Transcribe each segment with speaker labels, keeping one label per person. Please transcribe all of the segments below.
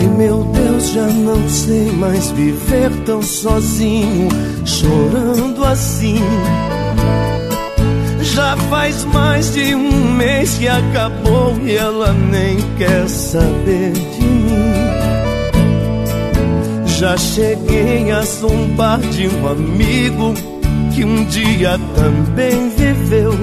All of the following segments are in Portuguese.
Speaker 1: Ai meu Deus, já não sei mais viver tão sozinho, chorando assim. Já faz mais de um mês que acabou e ela nem quer saber de mim. Já cheguei a zombar de um amigo que um dia também viveu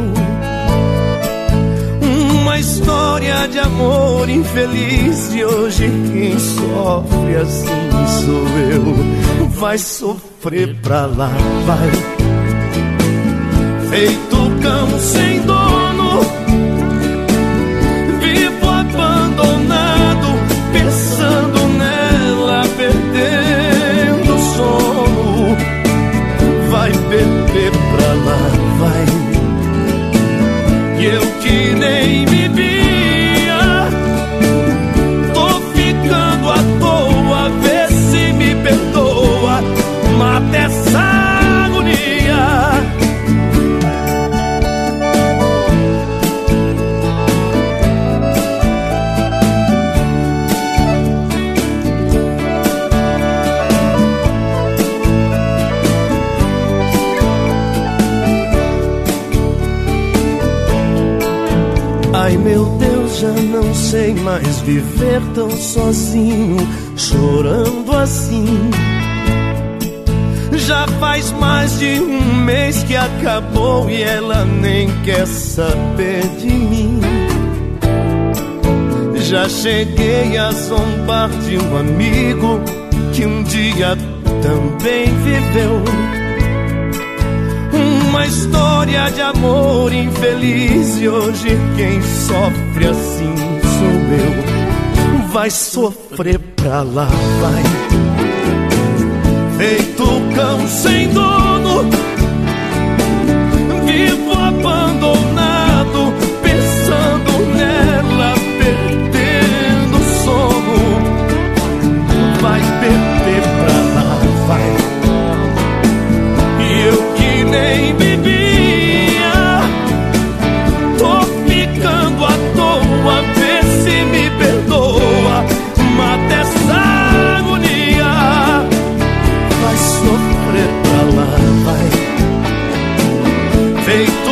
Speaker 1: história de amor infeliz e hoje quem sofre assim sou eu. Vai sofrer pra lá, vai. Feito cão sem dono, Ai meu Deus, já não sei mais viver tão sozinho, chorando assim. Já faz mais de um mês que acabou e ela nem quer saber de mim. Já cheguei a zombar de um amigo que um dia também viveu uma história de amor infeliz e hoje quem sofre assim sou eu. Vai sofrer pra lá, vai. Feito cão sem dono, Feito